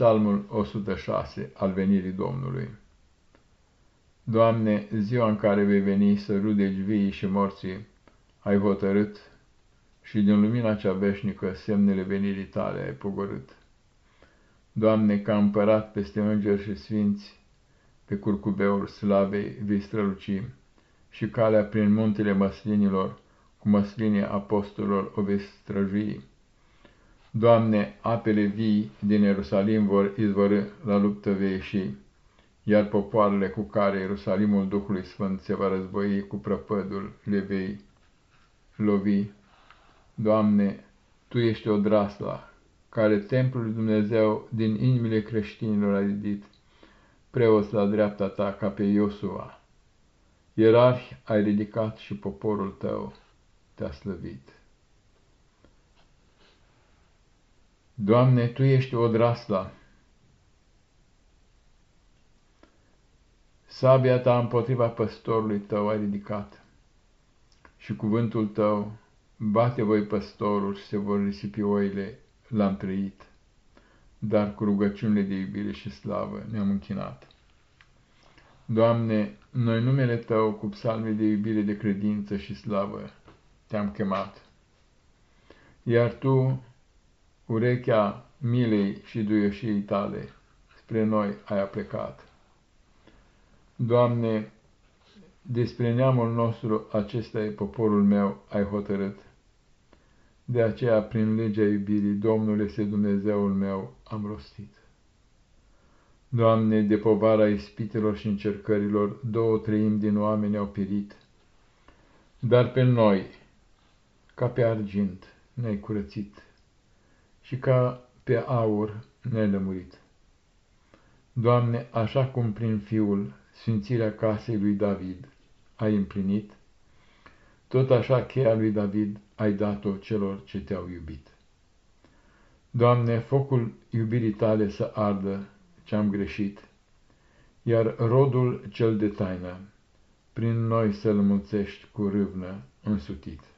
Psalmul 106 al venirii Domnului Doamne, ziua în care vei veni să rudeci vii și morții, ai hotărât și din lumina cea veșnică semnele venirii tale ai pogorât. Doamne, ca împărat peste îngeri și sfinți, pe curcubeul slavei vei străluci și calea prin muntele măslinilor, cu măsline apostolilor o vei străjui. Doamne, apele vii din Ierusalim vor izvorâ, la luptă vei ieși, iar popoarele cu care Ierusalimul Duhului Sfânt se va război cu prăpădul le vei lovi. Doamne, Tu ești o drasla, care templul lui Dumnezeu din inimile creștinilor a ridit, preoți la dreapta Ta ca pe Iosua. Ierarhi ai ridicat și poporul Tău te-a slăvit. Doamne, Tu ești o drasla. Sabia Ta împotriva păstorului Tău ai ridicat și cuvântul Tău bate voi păstorul și se vor risipi oile, l-am trăit, dar cu rugăciunile de iubire și slavă ne-am închinat. Doamne, noi numele Tău cu psalme de iubire, de credință și slavă te-am chemat, iar Tu urechea milei și duioșiei tale spre noi ai aplecat. Doamne, despre neamul nostru acesta e poporul meu, ai hotărât. De aceea, prin legea iubirii, Domnul este Dumnezeul meu, am rostit. Doamne, de povara ispitelor și încercărilor, două treimi din oameni au pirit, dar pe noi, ca pe argint, ne-ai curățit și ca pe aur nelămurit. Doamne, așa cum prin Fiul sfințirea casei lui David ai împlinit, tot așa cheia lui David ai dat-o celor ce te-au iubit. Doamne, focul iubirii tale să ardă ce-am greșit, iar rodul cel de taină, prin noi să-l mulțești cu râvnă însutit.